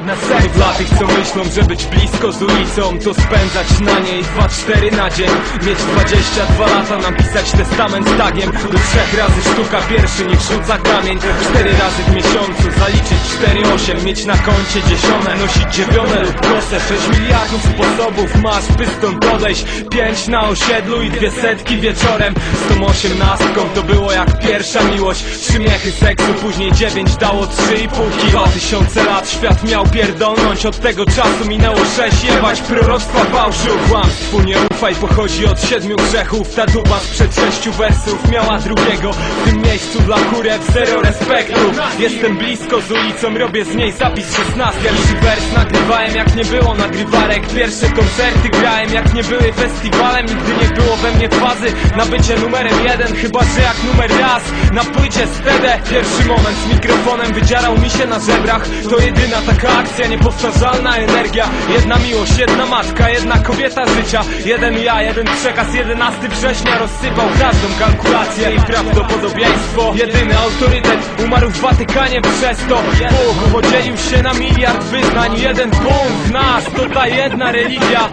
sercu Dla tych co myślą, że być blisko z ulicą To spędzać na niej 2-4 na dzień. Mieć 22 lata, napisać testament z tagiem. Do trzech razy sztuka pierwszy niech rzuca kamień. Cztery razy w miesiącu, zaliczyć 4-8 Mieć na koncie dziesiąte, nosić dziewione lub kosę 6 miliardów sposobów masz, by stąd odejść Pięć na osiedlu i dwie setki wieczorem. Z tą osiemnastką to było jak pierwsza miłość. Trzy miechy seksu, później dziewięć dało trzy i pół Dwa tysiące lat świat miał pierdolnąć. Od tego czasu minęło sześć Jebać proroctwa fałszu Kłamstwu nie ufaj, pochodzi od siedmiu grzechów. Ta dupa sprzed sześciu wersów miała drugiego. W tym miejscu dla kurew zero respektu. Jestem blisko z ulicą, robię z niej zapis 16 Pierwszy wers nagrywałem jak nie było nagrywarek. Pierwsze koncerty grałem jak nie były festiwalem. Nigdy nie było we mnie fazy na bycie numerem jeden Chyba, że jak numer raz. Na płycie stedę Pierwszy moment z mikrofonem wydzierał mi się na żebrach. To jedyna taka akcja, niepowtarzalna energia. Jedna miłość, jedna matka, jedna kobieta życia. Jeden ja, jeden przekaz, 11 września Rozsypał każdą kalkulację. I prawdopodobieństwo Jedyny autorytet umarł w Watykanie przez to. Bóg podzielił się na miliard wyznań. Jeden Bóg w nas, to ta jedna religia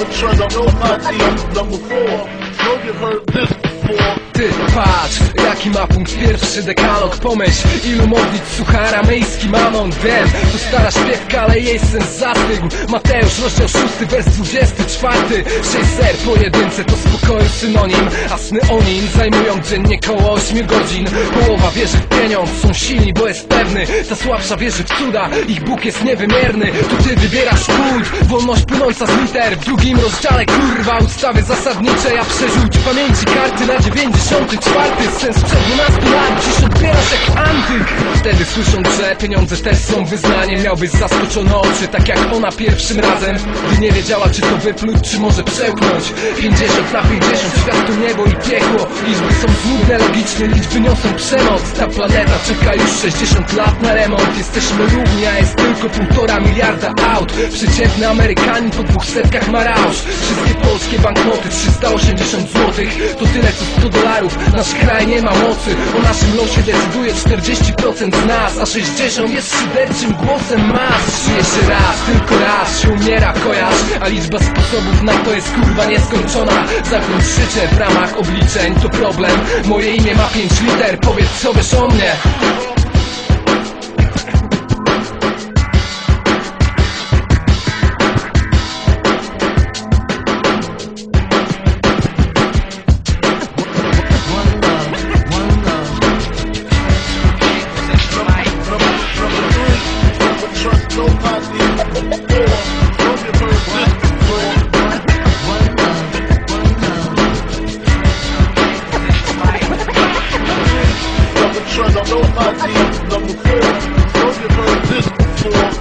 the trend. I know my team number four. Know you heard this before. Dick pies jaki ma punkt? Pierwszy dekalog. Pomyśl, ilu modlic słucha aramejski mamon? Wiem, to stara śpiewka, ale jej sens zastygł. Mateusz, rozdział 6, wers 24 Sześć ser po jedynce to spokoju synonim. A sny o nim zajmują dziennie koło 8 godzin. Połowa wierzy w pieniądz, są silni, bo jest pewny. Ta słabsza wierzy w cuda, ich Bóg jest niewymierny. Tu ty wybierasz kult, wolność płynąca z liter. W drugim rozdziale, kurwa, ustawy zasadnicze. Ja przerzuć w pamięci karty na 94 Sens przed 12 lat, dziś odbierasz jak antyk Wtedy słysząc, że pieniądze też są wyznaniem. Miałbyś zaskoczone oczy, tak jak ona pierwszym razem. Gdy nie wiedziała, czy to wypluć, czy może przełknąć 50 na 50, świat to niebo i piekło. Liczby są złudne, logiczne, liczby niosą przemoc. Ta planeta czeka już 60 lat na remont. Jesteśmy równi, a jest tylko półtora miliarda aut. Przeciętny Amerykanin po dwóch setkach ma rausz. Wszystkie polskie banknoty 380 złotych. To tyle co 100 dolarów. Nasz kraj nie ma mocy. O naszym losie decyduje 40% z nas A 60 jest szyderczym głosem mas. Jeszcze raz, tylko raz się umiera kojarz? A liczba sposobów na to jest kurwa nieskończona. Zamknąć życie w ramach obliczeń to problem. Moje imię ma 5 liter, powiedz co wiesz o mnie Number four, don't you heard this before?